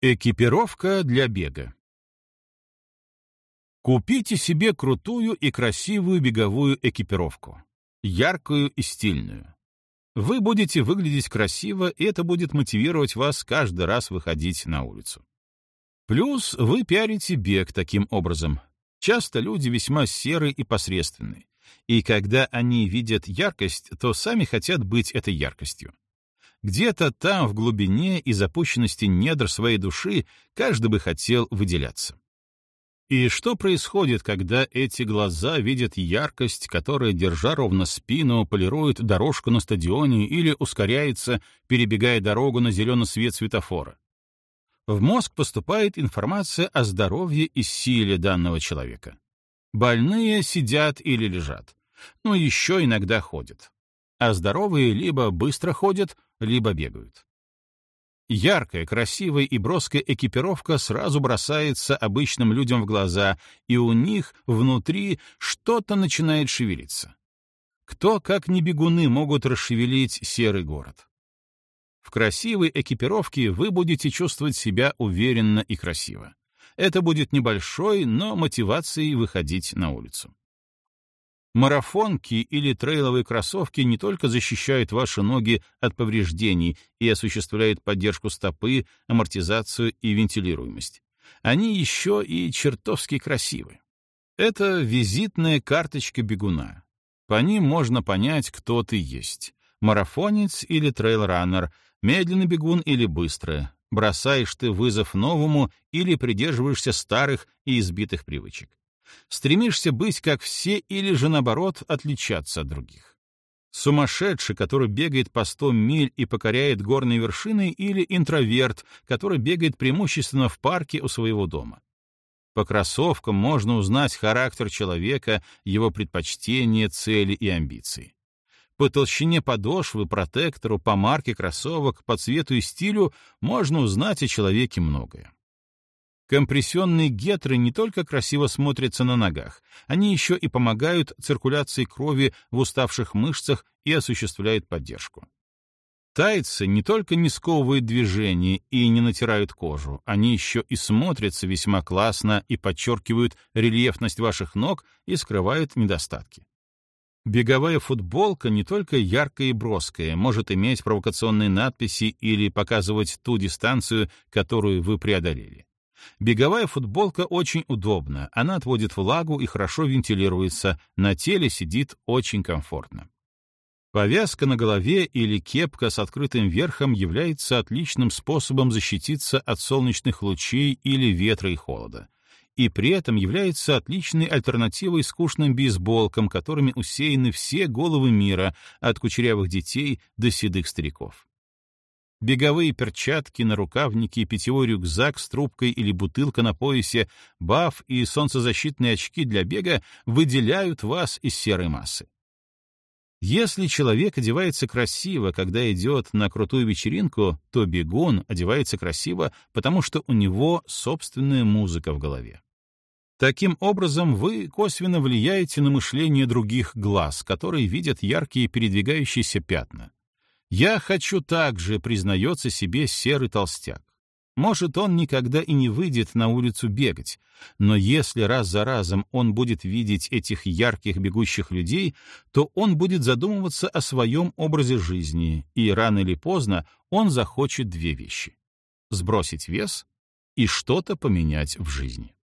Экипировка для бега. Купите себе крутую и красивую беговую экипировку, яркую и стильную. Вы будете выглядеть красиво, и это будет мотивировать вас каждый раз выходить на улицу. Плюс вы пиарите бег таким образом. Часто люди весьма серые и посредственные, и когда они видят яркость, то сами хотят быть этой яркостью. Где-то там, в глубине и запущенности недр своей души, каждый бы хотел выделяться. И что происходит, когда эти глаза видят яркость, которая, держа ровно спину, полирует дорожку на стадионе или ускоряется, перебегая дорогу на зеленый свет светофора? В мозг поступает информация о здоровье и силе данного человека. Больные сидят или лежат, но еще иногда ходят. А здоровые либо быстро ходят, либо бегают. Яркая, красивая и броская экипировка сразу бросается обычным людям в глаза, и у них внутри что-то начинает шевелиться. Кто, как не бегуны, могут расшевелить серый город? В красивой экипировке вы будете чувствовать себя уверенно и красиво. Это будет небольшой, но мотивацией выходить на улицу. Марафонки или трейловые кроссовки не только защищают ваши ноги от повреждений и осуществляют поддержку стопы, амортизацию и вентилируемость. Они еще и чертовски красивы. Это визитная карточка бегуна. По ним можно понять, кто ты есть. Марафонец или трейлраннер, медленный бегун или быстрый. Бросаешь ты вызов новому или придерживаешься старых и избитых привычек. Стремишься быть как все или же, наоборот, отличаться от других. Сумасшедший, который бегает по 100 миль и покоряет горные вершины, или интроверт, который бегает преимущественно в парке у своего дома. По кроссовкам можно узнать характер человека, его предпочтения, цели и амбиции. По толщине подошвы, протектору, по марке кроссовок, по цвету и стилю можно узнать о человеке многое. Компрессионные гетры не только красиво смотрятся на ногах, они еще и помогают циркуляции крови в уставших мышцах и осуществляют поддержку. Тайцы не только не сковывают движение и не натирают кожу, они еще и смотрятся весьма классно и подчеркивают рельефность ваших ног и скрывают недостатки. Беговая футболка не только яркая и броская, может иметь провокационные надписи или показывать ту дистанцию, которую вы преодолели. Беговая футболка очень удобна, она отводит влагу и хорошо вентилируется, на теле сидит очень комфортно. Повязка на голове или кепка с открытым верхом является отличным способом защититься от солнечных лучей или ветра и холода, и при этом является отличной альтернативой скучным бейсболкам, которыми усеяны все головы мира, от кучерявых детей до седых стариков. Беговые перчатки, нарукавники, питьевой рюкзак с трубкой или бутылка на поясе, баф и солнцезащитные очки для бега выделяют вас из серой массы. Если человек одевается красиво, когда идет на крутую вечеринку, то бегун одевается красиво, потому что у него собственная музыка в голове. Таким образом, вы косвенно влияете на мышление других глаз, которые видят яркие передвигающиеся пятна. Я хочу также, признается себе серый толстяк. Может, он никогда и не выйдет на улицу бегать, но если раз за разом он будет видеть этих ярких бегущих людей, то он будет задумываться о своем образе жизни, и рано или поздно он захочет две вещи — сбросить вес и что-то поменять в жизни.